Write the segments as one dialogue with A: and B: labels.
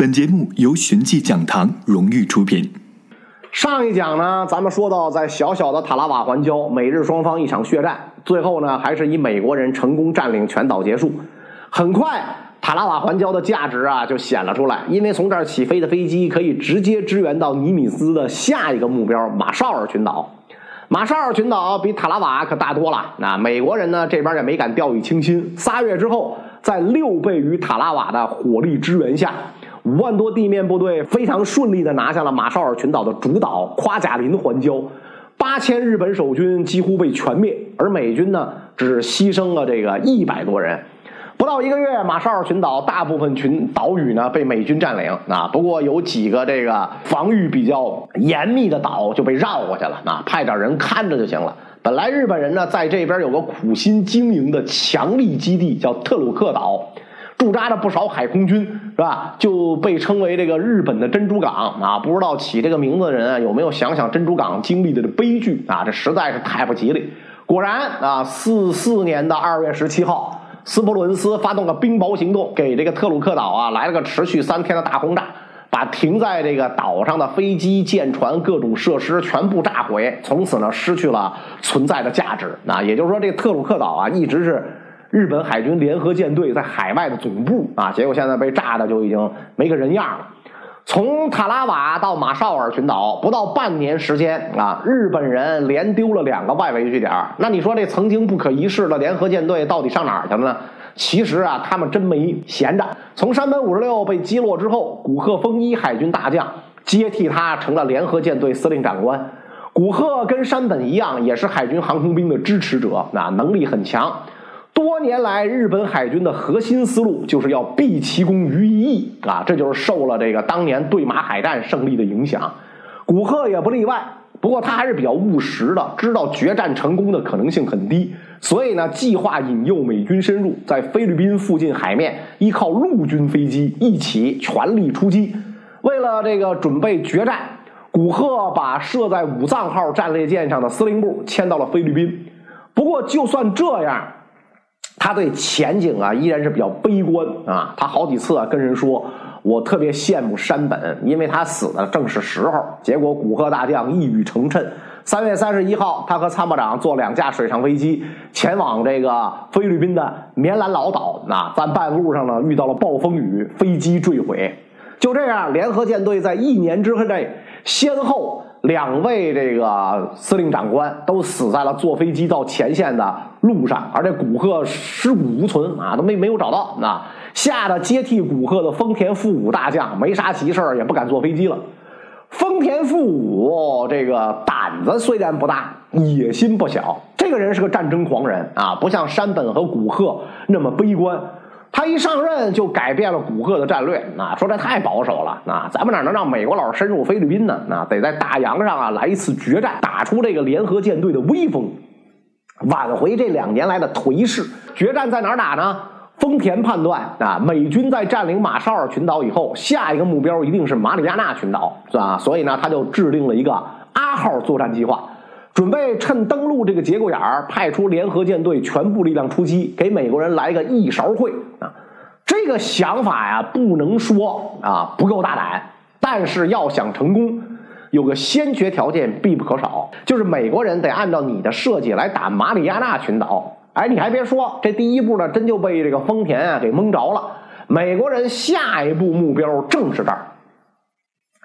A: 本节目由寻迹讲堂荣誉出品。
B: 上一讲呢，咱们说到在小小的塔拉瓦环礁，美日双方一场血战，最后呢，还是以美国人成功占领全岛结束。很快，塔拉瓦环礁的价值啊就显了出来，因为从这儿起飞的飞机可以直接支援到尼米兹的下一个目标马绍尔群岛。马绍尔群岛比塔拉瓦可大多了，那美国人呢这边也没敢掉以轻心。仨月之后，在六倍于塔拉瓦的火力支援下。五万多地面部队非常顺利地拿下了马绍尔群岛的主岛夸贾林环礁，八千日本守军几乎被全灭，而美军呢只牺牲了这个一百多人。不到一个月，马绍尔群岛大部分群岛屿呢被美军占领啊，不过有几个这个防御比较严密的岛就被绕过去了啊，派点人看着就行了。本来日本人呢在这边有个苦心经营的强力基地，叫特鲁克岛。驻扎着不少海空军，是吧？就被称为这个日本的珍珠港啊！不知道起这个名字的人啊，有没有想想珍珠港经历的这悲剧啊？这实在是太不吉利。果然啊，四四年的二月十七号，斯普鲁恩斯发动了冰雹行动，给这个特鲁克岛啊来了个持续三天的大轰炸，把停在这个岛上的飞机、舰船、各种设施全部炸毁，从此呢失去了存在的价值。那也就是说，这个特鲁克岛啊，一直是。日本海军联合舰队在海外的总部啊，结果现在被炸的就已经没个人样了。从塔拉瓦到马绍尔群岛不到半年时间啊，日本人连丢了两个外围据点。那你说这曾经不可一世的联合舰队到底上哪儿去了呢？其实啊，他们真没闲着。从山本五十六被击落之后，古贺丰一海军大将接替他成了联合舰队司令长官。古贺跟山本一样，也是海军航空兵的支持者，那能力很强。多年来，日本海军的核心思路就是要毕其功于一役啊，这就是受了这个当年对马海战胜利的影响。古贺也不例外，不过他还是比较务实的，知道决战成功的可能性很低，所以呢，计划引诱美军深入，在菲律宾附近海面依靠陆军飞机一起全力出击。为了这个准备决战，古贺把设在武藏号战列舰上的司令部迁到了菲律宾。不过，就算这样。他对前景啊依然是比较悲观啊，他好几次啊跟人说，我特别羡慕山本，因为他死的正是时候。结果古贺大将一语成谶，三月三十一号，他和参谋长坐两架水上飞机前往这个菲律宾的棉兰老岛，那在半路上呢遇到了暴风雨，飞机坠毁。就这样，联合舰队在一年之内先后。两位这个司令长官都死在了坐飞机到前线的路上，而且古贺尸骨无存啊，都没没有找到。那吓得接替古贺的丰田富武大将没啥急事也不敢坐飞机了。丰田富武这个胆子虽然不大，野心不小。这个人是个战争狂人啊，不像山本和古贺那么悲观。他一上任就改变了古贺的战略，啊，说这太保守了，啊，咱们哪能让美国佬深入菲律宾呢？啊，得在大洋上啊来一次决战，打出这个联合舰队的威风，挽回这两年来的颓势。决战在哪儿打呢？丰田判断啊，美军在占领马绍尔群岛以后，下一个目标一定是马里亚纳群岛，是吧？所以呢，他就制定了一个阿号作战计划。准备趁登陆这个节骨眼儿，派出联合舰队全部力量出击，给美国人来个一勺烩！这个想法呀，不能说啊不够大胆，但是要想成功，有个先决条件必不可少，就是美国人得按照你的设计来打马里亚纳群岛。哎，你还别说，这第一步呢，真就被这个丰田啊给蒙着了。美国人下一步目标正是这儿。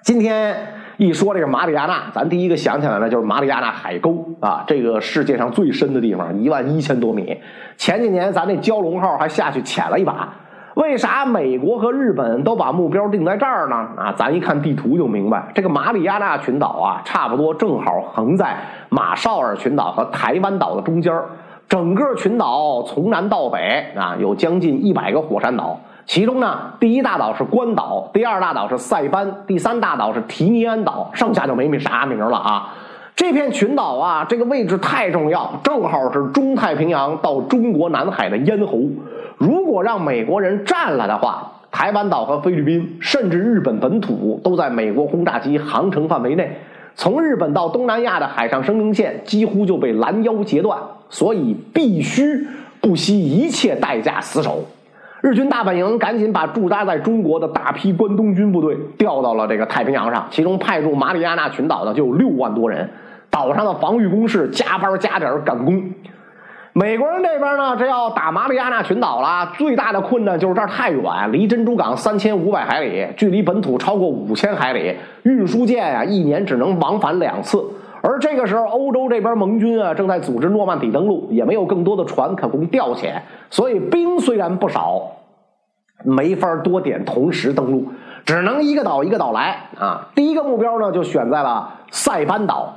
B: 今天。一说这个马里亚纳，咱第一个想起来的就是马里亚纳海沟啊，这个世界上最深的地方，一万一千多米。前几年咱那蛟龙号还下去潜了一把。为啥美国和日本都把目标定在这儿呢？啊，咱一看地图就明白，这个马里亚纳群岛啊，差不多正好横在马绍尔群岛和台湾岛的中间整个群岛从南到北啊，有将近一百个火山岛。其中呢，第一大岛是关岛，第二大岛是塞班，第三大岛是提尼安岛，剩下就没没啥名了啊。这片群岛啊，这个位置太重要，正好是中太平洋到中国南海的咽喉。如果让美国人占了的话，台湾岛和菲律宾，甚至日本本土，都在美国轰炸机航程范围内。从日本到东南亚的海上生命线几乎就被拦腰截断，所以必须不惜一切代价死守。日军大本营赶紧把驻扎在中国的大批关东军部队调到了这个太平洋上，其中派驻马里亚纳群岛的就有六万多人。岛上的防御工事加班加点赶工。美国人这边呢，这要打马里亚纳群岛了，最大的困难就是这儿太远，离珍珠港三千五百海里，距离本土超过五千海里，运输舰啊一年只能往返两次。而这个时候，欧洲这边盟军啊正在组织诺曼底登陆，也没有更多的船可供调遣，所以兵虽然不少。没法多点同时登陆，只能一个岛一个岛来啊！第一个目标呢，就选在了塞班岛。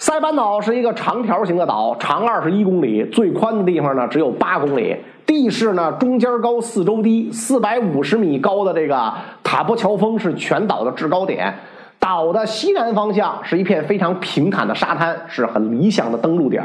B: 塞班岛是一个长条形的岛，长二十一公里，最宽的地方呢只有八公里。地势呢中间高，四周低，四百五十米高的这个塔波乔峰是全岛的制高点。岛的西南方向是一片非常平坦的沙滩，是很理想的登陆点。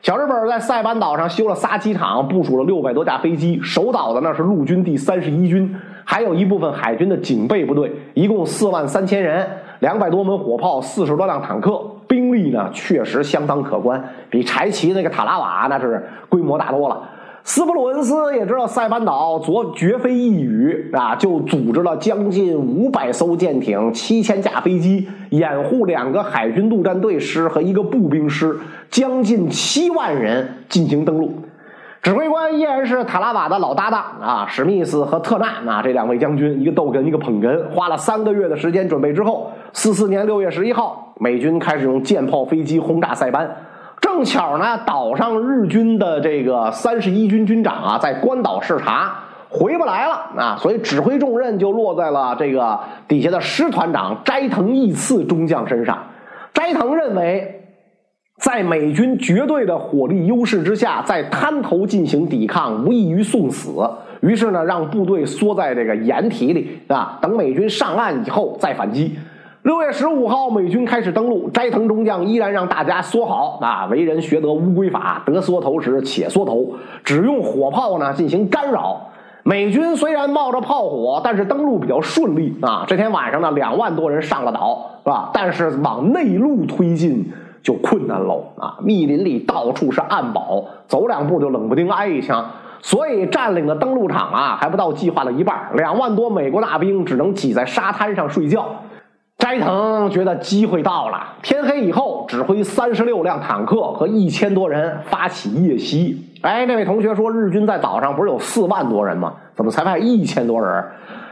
B: 小日本在塞班岛上修了仨机场，部署了六百多架飞机。守岛的那是陆军第三十一军，还有一部分海军的警备部队，一共四万三千人，两百多门火炮，四十多辆坦克，兵力呢确实相当可观，比柴奇那个塔拉瓦那是规模大多了。斯普鲁恩斯也知道塞班岛昨绝非一语啊，就组织了将近五百艘舰艇、七千架飞机，掩护两个海军陆战队师和一个步兵师，将近七万人进行登陆。指挥官依然是塔拉瓦的老搭档啊，史密斯和特纳啊这两位将军，一个逗哏一个捧哏，花了三个月的时间准备之后，四四年六月十一号，美军开始用舰炮、飞机轰炸塞班。正巧呢，岛上日军的这个三十一军军长啊，在关岛视察，回不来了啊，所以指挥重任就落在了这个底下的师团长斋藤义次中将身上。斋藤认为，在美军绝对的火力优势之下，在滩头进行抵抗，无异于送死。于是呢，让部队缩在这个掩体里啊，等美军上岸以后再反击。六月十五号，美军开始登陆。斋藤中将依然让大家缩好啊，为人学得乌龟法，得缩头时且缩头，只用火炮呢进行干扰。美军虽然冒着炮火，但是登陆比较顺利啊。这天晚上呢，两万多人上了岛，是吧？但是往内陆推进就困难喽啊！密林里到处是暗堡，走两步就冷不丁挨一枪。所以占领的登陆场啊，还不到计划的一半。两万多美国大兵只能挤在沙滩上睡觉。斋藤觉得机会到了，天黑以后，指挥三十六辆坦克和一千多人发起夜袭。哎，那位同学说，日军在岛上不是有四万多人吗？怎么才派一千多人？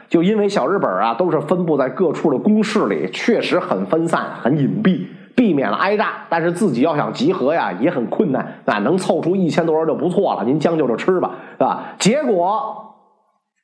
B: 就因为小日本啊，都是分布在各处的工事里，确实很分散、很隐蔽，避免了挨炸。但是自己要想集合呀，也很困难。啊，能凑出一千多人就不错了，您将就着吃吧，是吧？结果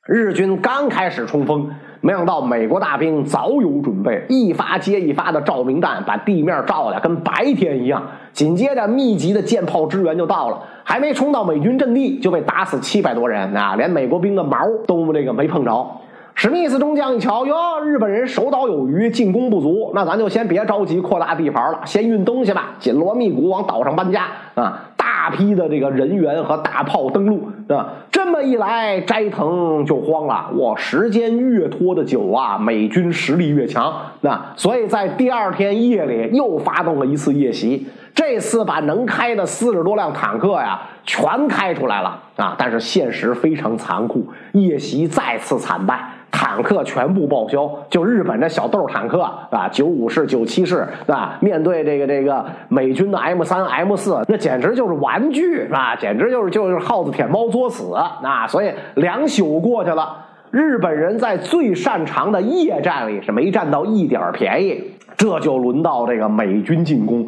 B: 日军刚开始冲锋。没想到美国大兵早有准备，一发接一发的照明弹把地面照的跟白天一样。紧接着，密集的舰炮支援就到了，还没冲到美军阵地，就被打死七百多人啊！连美国兵的毛都这个没碰着。史密斯中将一瞧，哟，日本人守岛有余，进攻不足，那咱就先别着急扩大地盘了，先运东西吧，紧锣密鼓往岛上搬家啊！大批的这个人员和大炮登陆啊！这么一来，斋藤就慌了。哇，时间越拖的久啊，美军实力越强。那所以在第二天夜里又发动了一次夜袭，这次把能开的四十多辆坦克呀全开出来了啊！但是现实非常残酷，夜袭再次惨败。坦克全部报销，就日本这小豆坦克啊，九五式、九七式啊，面对这个这个美军的 M 三、M 四，那简直就是玩具啊，简直就是就是耗子舔猫作死啊！所以两宿过去了，日本人在最擅长的夜战里是没占到一点便宜，这就轮到这个美军进攻。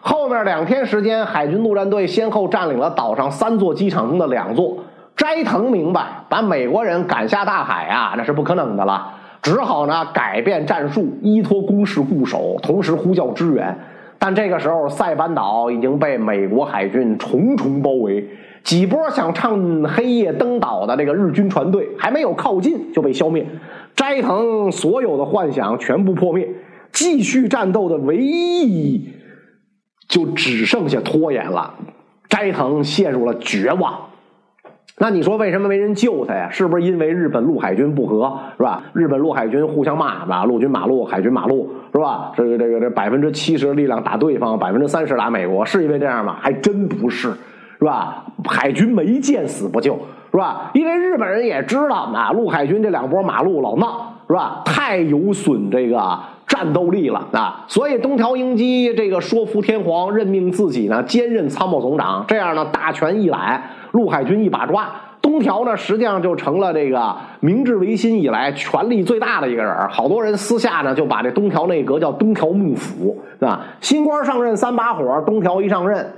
B: 后面两天时间，海军陆战队先后占领了岛上三座机场中的两座。斋藤明白，把美国人赶下大海啊，那是不可能的了，只好呢改变战术，依托攻势固守，同时呼叫支援。但这个时候，塞班岛已经被美国海军重重包围，几波想趁黑夜登岛的这个日军船队还没有靠近就被消灭，斋藤所有的幻想全部破灭，继续战斗的唯一意义就只剩下拖延了。斋藤陷入了绝望。那你说为什么没人救他呀？是不是因为日本陆海军不和，是吧？日本陆海军互相骂，吧？陆军马路，海军马路，是吧？这个这个这百分之七十的力量打对方，百分之三十打美国，是因为这样吗？还真不是，是吧？海军没见死不救，是吧？因为日本人也知道，啊，陆海军这两波马路老闹，是吧？太有损这个战斗力了啊！所以东条英机这个说服天皇任命自己呢兼任参谋总长，这样呢大权一揽，陆海军一把抓。东条呢，实际上就成了这个明治维新以来权力最大的一个人好多人私下呢就把这东条内阁叫东条幕府，啊，新官上任三把火，东条一上任，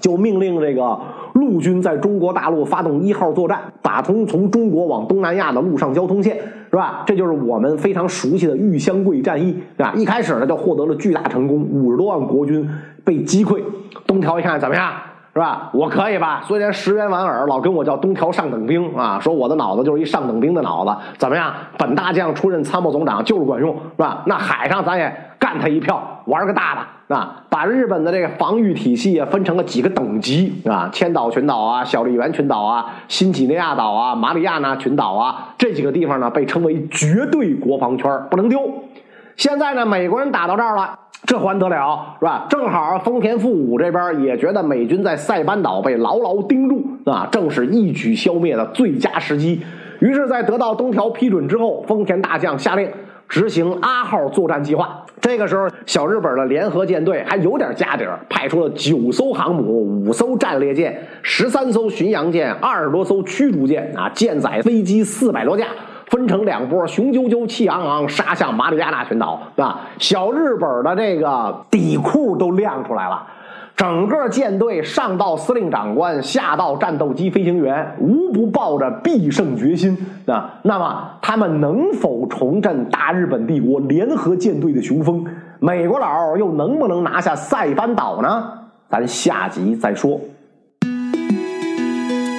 B: 就命令这个陆军在中国大陆发动一号作战，打通从中国往东南亚的陆上交通线，是吧？这就是我们非常熟悉的玉香桂战役，啊，一开始呢就获得了巨大成功，五十多万国军被击溃。东条一看怎么样？是吧？我可以吧？虽然石原莞尔老跟我叫东条上等兵啊，说我的脑子就是一上等兵的脑子，怎么样？本大将出任参谋总长就是管用，是吧？那海上咱也干他一票，玩个大的啊！把日本的这个防御体系啊分成了几个等级啊，千岛群岛啊、小笠原群岛啊、新几内亚岛啊、马里亚纳群岛啊这几个地方呢，被称为绝对国防圈，不能丢。现在呢，美国人打到这儿了。这还得了是吧？正好丰田富武这边也觉得美军在塞班岛被牢牢盯住啊，正是一举消灭的最佳时机。于是，在得到东条批准之后，丰田大将下令执行阿号作战计划。这个时候，小日本的联合舰队还有点家底儿，派出了九艘航母、五艘战列舰、十三艘巡洋舰、二十多艘驱逐舰啊，舰载飞机四百多架。分成两波，雄赳赳，气昂昂，杀向马里亚纳群岛啊！小日本的这个底裤都亮出来了，整个舰队上到司令长官，下到战斗机飞行员，无不抱着必胜决心啊！那么他们能否重振大日本帝国联合舰队的雄风？美国佬又能不能拿下塞班岛呢？咱下集再说。